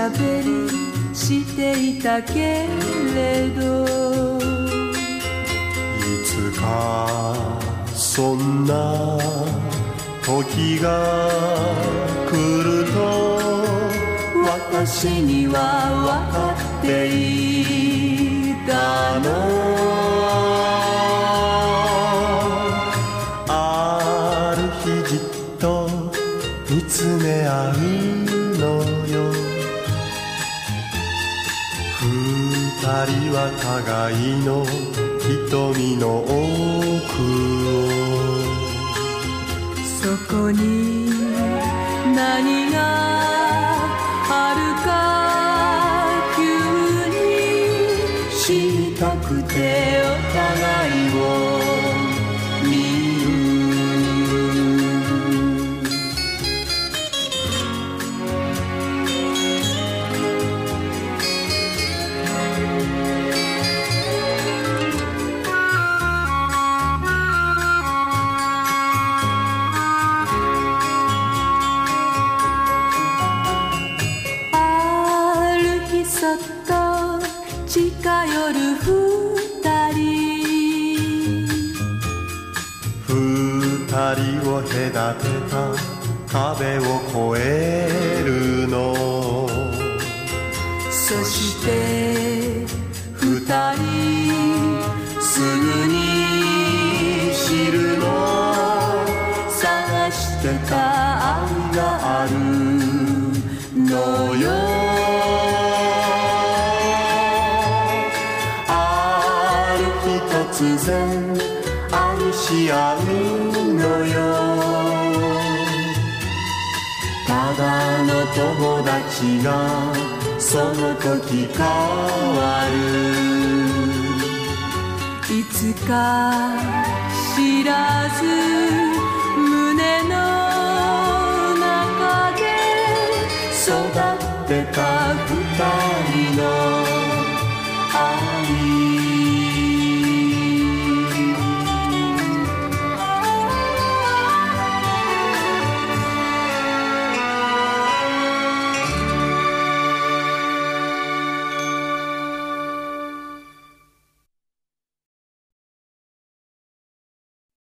ゃべりしていたけれど。いつかそんな時が来ると私には分かっていたの。ある日じっと見つめ合う。人は互いの瞳の奥をそこに何があるか急に知りたくてお互いをそっと近寄る二人二人を隔てた壁を越えるの。そして二人すぐに知るの。探してた愛があるのよ。突然愛し合うのよ。ただの友達がその時変わる。いつか知らず胸の中で育ってた二人の